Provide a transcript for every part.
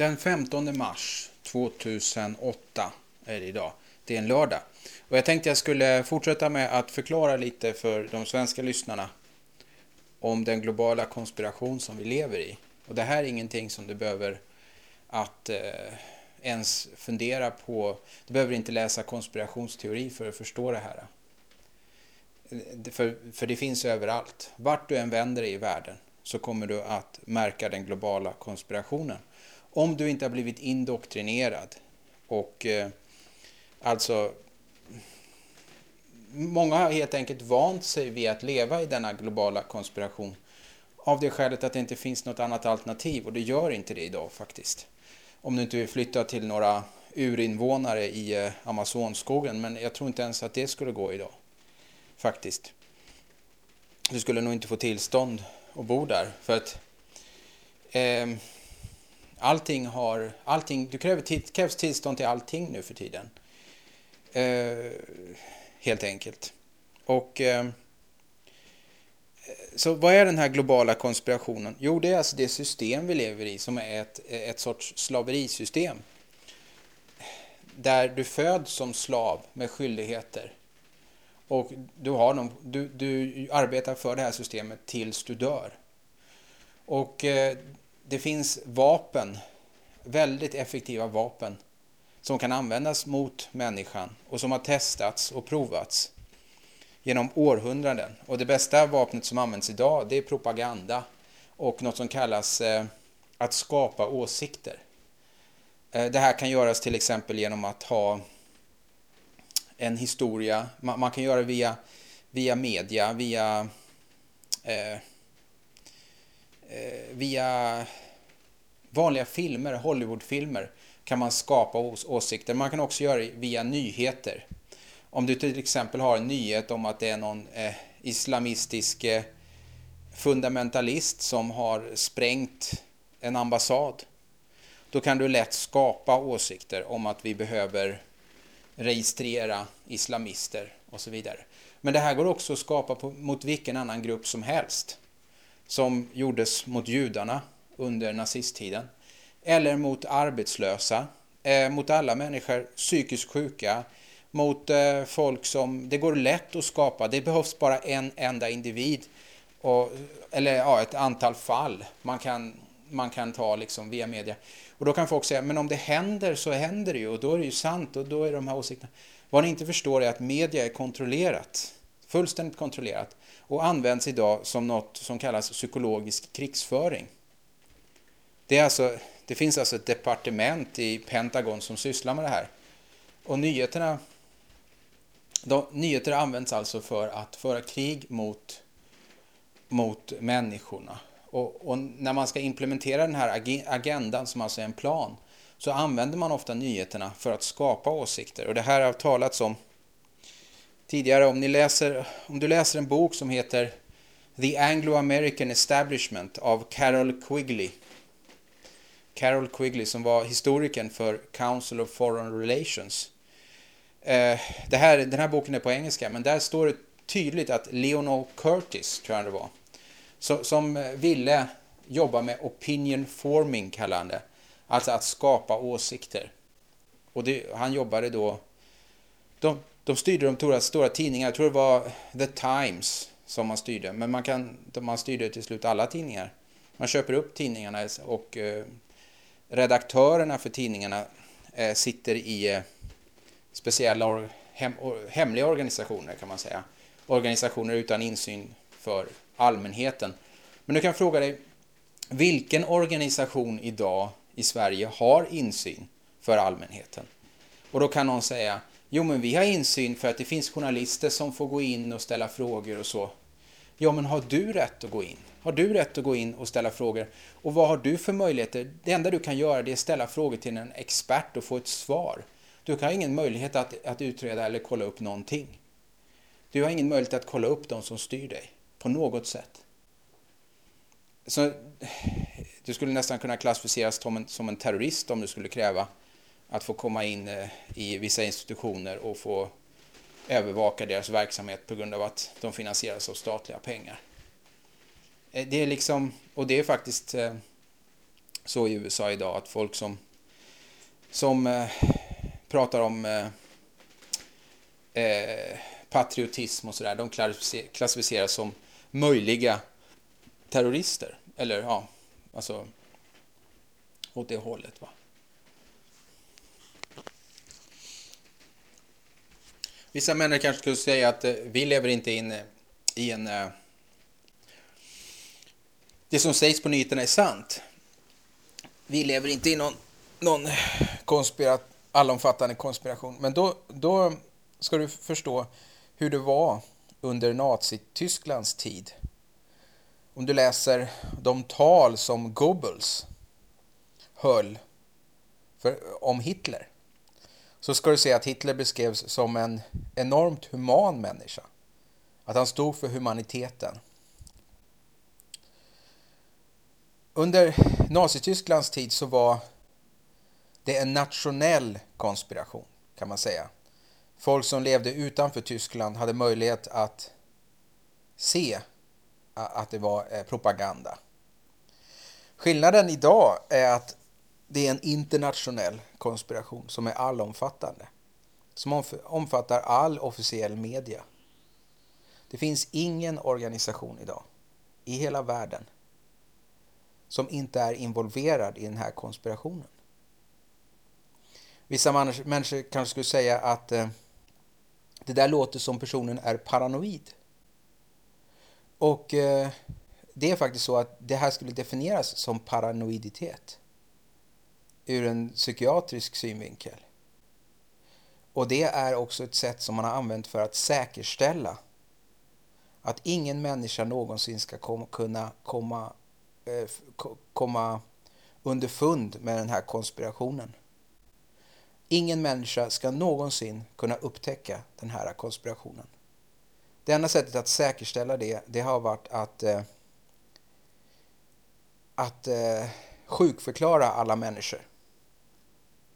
Den 15 mars 2008 är det idag. Det är en lördag. Och jag tänkte jag skulle fortsätta med att förklara lite för de svenska lyssnarna om den globala konspiration som vi lever i. Och det här är ingenting som du behöver att eh, ens fundera på. Du behöver inte läsa konspirationsteori för att förstå det här. Eh, för, för det finns överallt. Vart du än vänder dig i världen så kommer du att märka den globala konspirationen. Om du inte har blivit indoktrinerad och eh, alltså många har helt enkelt vant sig vid att leva i denna globala konspiration av det skälet att det inte finns något annat alternativ och det gör inte det idag faktiskt. Om du inte vill flytta till några urinvånare i eh, Amazonskogen men jag tror inte ens att det skulle gå idag. Faktiskt. Du skulle nog inte få tillstånd att bo där för att eh, allting har, allting, du kräver, krävs tillstånd till allting nu för tiden. Eh, helt enkelt. Och eh, så vad är den här globala konspirationen? Jo, det är alltså det system vi lever i som är ett, ett sorts slaverisystem. Där du föds som slav med skyldigheter. Och du, har någon, du, du arbetar för det här systemet tills du dör. Och eh, det finns vapen, väldigt effektiva vapen som kan användas mot människan och som har testats och provats genom århundraden. Och det bästa vapnet som används idag det är propaganda och något som kallas eh, att skapa åsikter. Eh, det här kan göras till exempel genom att ha en historia. Man, man kan göra det via, via media, via, eh, eh Eh, via vanliga filmer, Hollywoodfilmer kan man skapa ås åsikter. Man kan också göra det via nyheter. Om du till exempel har en nyhet om att det är någon eh, islamistisk eh, fundamentalist som har sprängt en ambassad. Då kan du lätt skapa åsikter om att vi behöver registrera islamister och så vidare. Men det här går också att skapa på, mot vilken annan grupp som helst. Som gjordes mot judarna under nazisttiden eller mot arbetslösa, eh, mot alla människor, psykiskt sjuka, mot eh, folk som det går lätt att skapa. Det behövs bara en enda individ och, eller ja, ett antal fall man kan, man kan ta liksom via media. Och då kan folk säga, men om det händer så händer det ju och då är det ju sant och då är de här åsikterna. Vad ni inte förstår är att media är kontrollerat, fullständigt kontrollerat och används idag som något som kallas psykologisk krigsföring. Det är alltså det finns alltså ett departement i Pentagon som sysslar med det här. Och nyheterna, de, nyheter används alltså för att föra krig mot, mot människorna. Och, och, när man ska implementera den här agendan, som alltså är en plan, så använder man ofta nyheterna för att skapa åsikter. Och det här har talats om tidigare. Om, ni läser, om du läser en bok som heter The Anglo-American Establishment av Carol Quigley Carol Quigley som var historikern för Council of Foreign Relations. Eh, det här, den här boken är på engelska, men där står det tydligt att Leonel Curtis, tror jag det var, som eh, ville jobba med opinion forming, kallar han det. Alltså att skapa åsikter. Och det, han jobbade då... De, de styrde de stora, stora tidningarna, jag tror det var The Times som man styrde, men man, kan, man styrde till slut alla tidningar. Man köper upp tidningarna och eh, redaktörerna för tidningarna eh, sitter i eh, speciella hem, hemliga organisationer kan man säga. Organisationer utan insyn för allmänheten. Men du kan fråga dig, vilken organisation idag i Sverige har insyn för allmänheten? Och då kan någon säga, jo men vi har insyn för att det finns journalister som får gå in och ställa frågor och så. Ja men har du rätt att gå in? har du rätt att gå in och ställa frågor. Och vad har du för möjligheter? Det enda du kan göra är att ställa frågor till en expert och få ett svar. Du har ingen möjlighet att, att utreda eller kolla upp någonting. Du har ingen möjlighet att kolla upp de som styr dig på något sätt. Så du skulle nästan kunna klassificeras som en, som en terrorist om du skulle kräva att få komma in eh, i vissa institutioner och få övervaka deras verksamhet på grund av att de finansieras av statliga pengar. Eh, det är liksom, och det är faktiskt, eh, så i USA idag att folk som, som pratar om patriotism och sådär, de klassificeras som möjliga terrorister. Eller ja, alltså åt det hållet. va. Vissa människor kanske skulle säga att eh, vi lever inte in eh, i en... Eh, det som sägs på nyheterna är sant. Vi lever inte i någon, någon konspirat, allomfattande konspiration. Men då, då ska du förstå hur det var under Nazitysklands tid. Om du läser de tal som Goebbels höll för, om Hitler så ska du se att Hitler beskrevs som en enormt human människa. Att han stod för humaniteten. Under Nazitysklands tid så var det en nationell konspiration kan man säga. Folk som levde utanför Tyskland hade möjlighet att se att det var eh, propaganda. Skillnaden idag är att det är en internationell konspiration som är allomfattande. Som omfattar all officiell media. Det finns ingen organisation idag i hela världen som inte är involverad i den här konspirationen. Vissa människor kanske skulle säga att eh, det där låter som personen är paranoid. Och eh, det är faktiskt så att det här skulle definieras som paranoiditet ur en psykiatrisk synvinkel. Och det är också ett sätt som man har använt för att säkerställa att ingen människa någonsin ska kom, kunna komma, eh, komma underfund med den här konspirationen. Ingen människa ska någonsin kunna upptäcka den här konspirationen. Det enda sättet att säkerställa det, det har varit att, eh, att eh, sjukförklara alla människor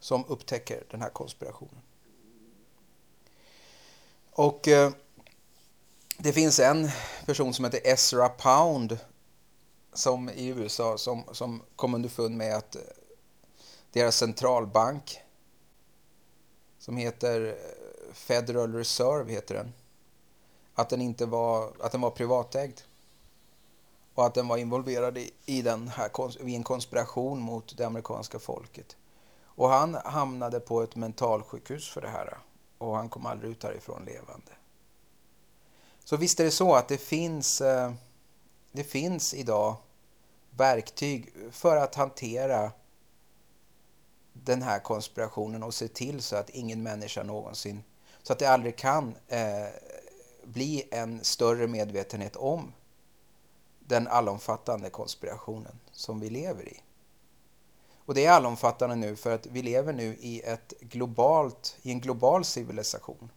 som upptäcker den här konspirationen. Och eh, det finns en person som heter Ezra Pound som i USA som, som kom underfund med att eh, deras centralbank som heter eh, Federal Reserve heter den. Att den inte var, att den var privatägd. Och att den var involverad i, i, den här, i en konspiration mot det amerikanska folket. Och han hamnade på ett mentalsjukhus för det här. Och han kom aldrig ut härifrån levande. Så visst är det så att det finns, eh, det finns idag verktyg för att hantera den här konspirationen och se till så att ingen människa någonsin, så att det aldrig kan eh, bli en större medvetenhet om den allomfattande konspirationen som vi lever i. Och det är allomfattande nu för att vi lever nu i, ett globalt, i en global civilisation.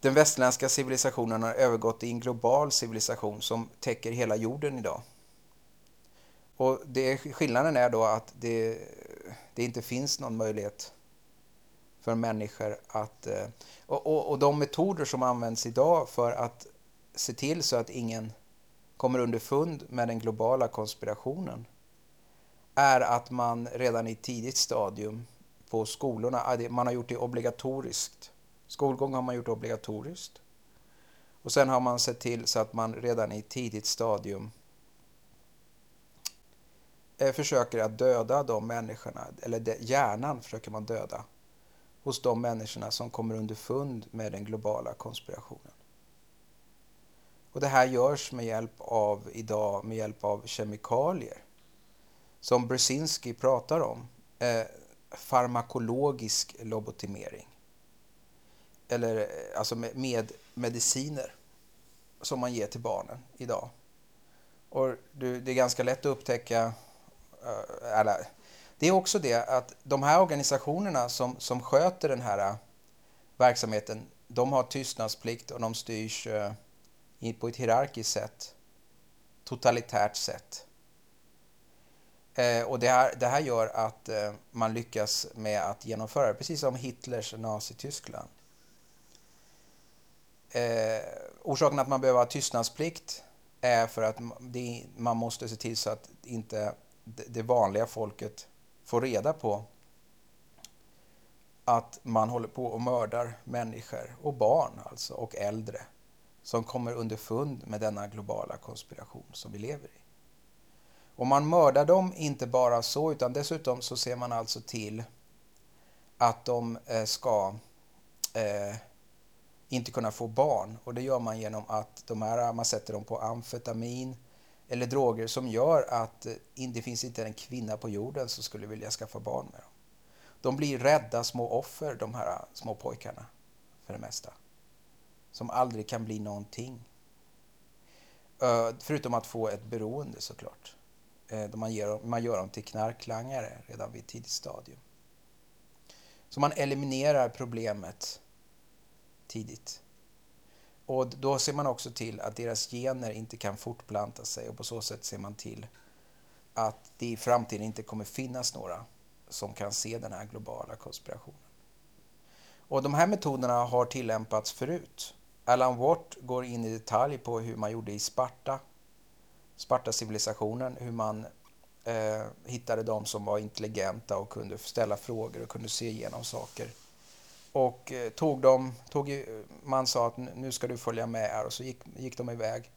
Den västerländska civilisationen har övergått i en global civilisation som täcker hela jorden idag. Och det, skillnaden är då att det, det inte finns någon möjlighet för människor att... Eh, och, och, och de metoder som används idag för att se till så att ingen kommer underfund med den globala konspirationen är att man redan i tidigt stadium på skolorna, man har gjort det obligatoriskt. Skolgång har man gjort obligatoriskt. Och sen har man sett till så att man redan i tidigt stadium eh, försöker att döda de människorna, eller hjärnan försöker man döda hos de människorna som kommer underfund med den globala konspirationen. Och det här görs med hjälp av idag med hjälp av kemikalier som Brzezinski pratar om, eh, farmakologisk lobotimering. Eller eh, alltså med, med mediciner som man ger till barnen idag. Och det är ganska lätt att upptäcka, eh, alla, det är också det att de här organisationerna som, som sköter den här eh, verksamheten, de har tystnadsplikt och de styrs eh, på ett hierarkiskt sätt, totalitärt sätt. Eh, och det här, det här gör att eh, man lyckas med att genomföra det, precis som Hitlers Nazityskland. Eh, orsaken att man behöver ha tystnadsplikt är för att det, man måste se till så att inte det vanliga folket får reda på att man håller på och mördar människor och barn alltså och äldre som kommer underfund med denna globala konspiration som vi lever i. Och man mördar dem inte bara så utan dessutom så ser man alltså till att de eh, ska eh, inte kunna få barn och det gör man genom att de här, man sätter dem på amfetamin eller droger som gör att eh, det finns inte en kvinna på jorden som skulle vilja skaffa barn med dem. De blir rädda små offer, de här små pojkarna, för det mesta. Som aldrig kan bli någonting. Eh, förutom att få ett beroende såklart. Eh, man, ger, man gör dem till knarklangare redan vid ett tidigt stadium. Så man eliminerar problemet tidigt. Och då ser man också till att deras gener inte kan fortplanta sig och på så sätt ser man till att det i framtiden inte kommer finnas några som kan se den här globala konspirationen. Och de här metoderna har tillämpats förut. Alan Watt går in i detalj på hur man gjorde i Sparta, Sparta-civilisationen, hur man eh, hittade de som var intelligenta och kunde ställa frågor och kunde se igenom saker. Och eh, tog dem, tog, man sa att nu ska du följa med här och så gick, gick de iväg.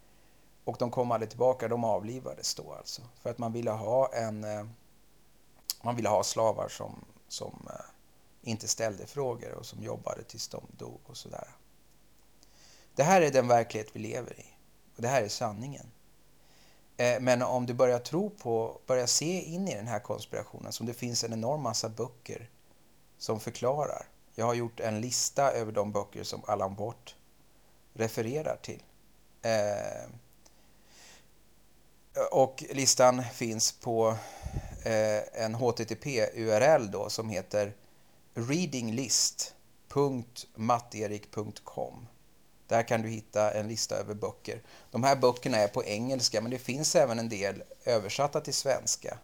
Och de kom aldrig tillbaka, de avlivades då alltså. För att man ville ha en eh, man ville ha slavar som, som eh, inte ställde frågor och som jobbade tills de dog och sådär. Det här är den verklighet vi lever i. Och det här är sanningen. Eh, men om du börjar tro på, börjar se in i den här konspirationen som det finns en enorm massa böcker som förklarar. Jag har gjort en lista över de böcker som Allan Bort refererar till. Eh, och listan finns på eh, en HTTP-URL då som heter readinglist.matterik.com. Där kan du hitta en lista över böcker. De här böckerna är på engelska men det finns även en del översatta till svenska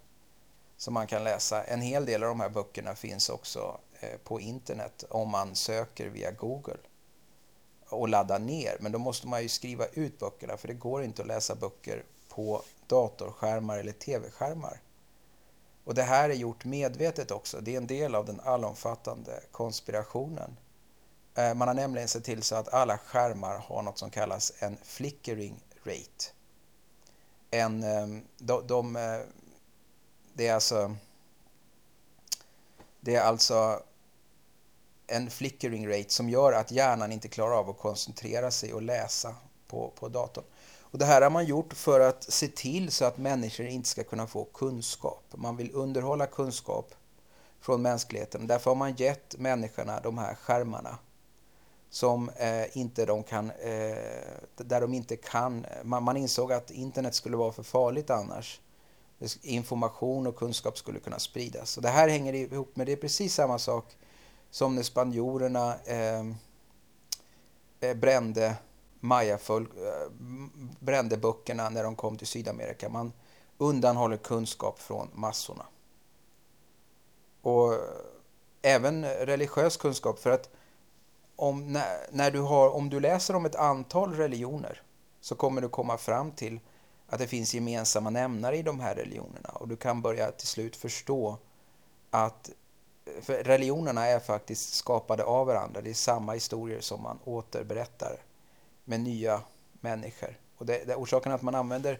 som man kan läsa. En hel del av de här böckerna finns också eh, på internet om man söker via Google och laddar ner. Men då måste man ju skriva ut böckerna för det går inte att läsa böcker på datorskärmar eller tv-skärmar. Och det här är gjort medvetet också. Det är en del av den allomfattande konspirationen. Eh, man har nämligen sett till så att alla skärmar har något som kallas en flickering rate. En, ehm, de, de, eh, det är alltså det är alltså en flickering rate som gör att hjärnan inte klarar av att koncentrera sig och läsa på, på datorn. Och det här har man gjort för att se till så att människor inte ska kunna få kunskap. Man vill underhålla kunskap från mänskligheten. Därför har man gett människorna de här skärmarna som eh, inte de kan, eh, där de inte kan, man, man, insåg att internet skulle vara för farligt annars. Information och kunskap skulle kunna spridas. Och det här hänger ihop med, det är precis samma sak som när spanjorerna ehm, eh, brände mayafolk eh, brände böckerna när de kom till Sydamerika. Man undanhåller kunskap från massorna. Och eh, även religiös kunskap för att om, när, när du har, om du läser om ett antal religioner så kommer du komma fram till att det finns gemensamma nämnare i de här religionerna och du kan börja till slut förstå att religionerna är faktiskt skapade av varandra. Det är samma historier som man återberättar med nya människor. Och det, det, orsaken att man använder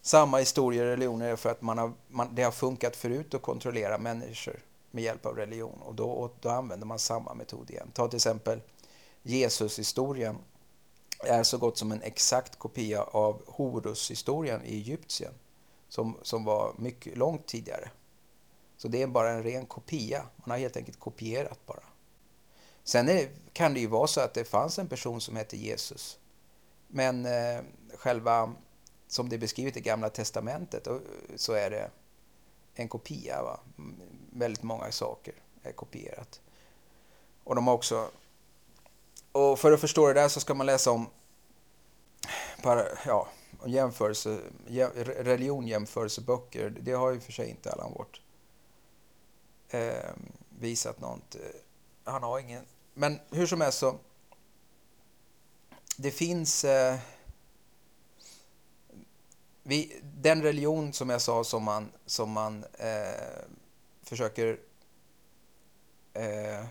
samma historier och religioner är för att man har, man, det har funkat förut att kontrollera människor med hjälp av religion och då, och då använder man samma metod igen. Ta till exempel Jesus-historien är så gott som en exakt kopia av Horus-historien i Egypten som, som var mycket långt tidigare. Så det är bara en ren kopia. Man har helt enkelt kopierat bara. Sen det, kan det ju vara så att det fanns en person som hette Jesus. Men eh, själva, som det är beskrivet i Gamla Testamentet, så är det en kopia. Va? Väldigt många saker är kopierat. Och de har också... Och för att förstå det där så ska man läsa om ja, jämförelse, religionjämförelseböcker. Det har ju för sig inte Allan Watt eh, visat något. Eh, han har ingen men hur som helst så... Det finns... Eh, vi, den religion som jag sa som man, som man eh, försöker eh,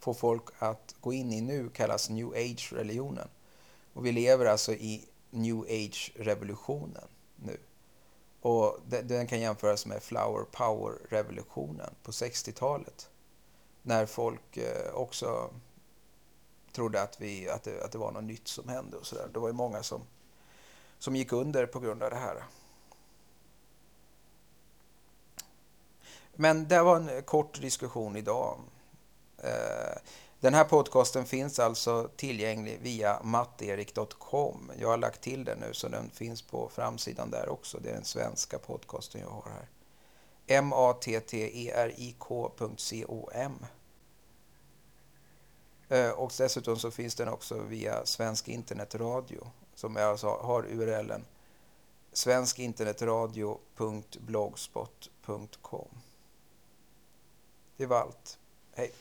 få folk att gå in i nu kallas new age-religionen. Och vi lever alltså i new age-revolutionen nu. Och den kan jämföras med flower power-revolutionen på 60-talet. När folk eh, också trodde att, vi, att, det, att det var något nytt som hände och sådär. Det var ju många som, som gick under på grund av det här. Men det var en kort diskussion idag. Eh, den här podcasten finns alltså tillgänglig via matterik.com. Jag har lagt till den nu så den finns på framsidan där också. Det är den svenska podcasten jag har här. M-A-T-T-E-R-I-K.com. Eh, och dessutom så finns den också via Svensk internetradio som jag alltså har URLen svenskinternetradio.blogspot.com. Det var allt. Hej!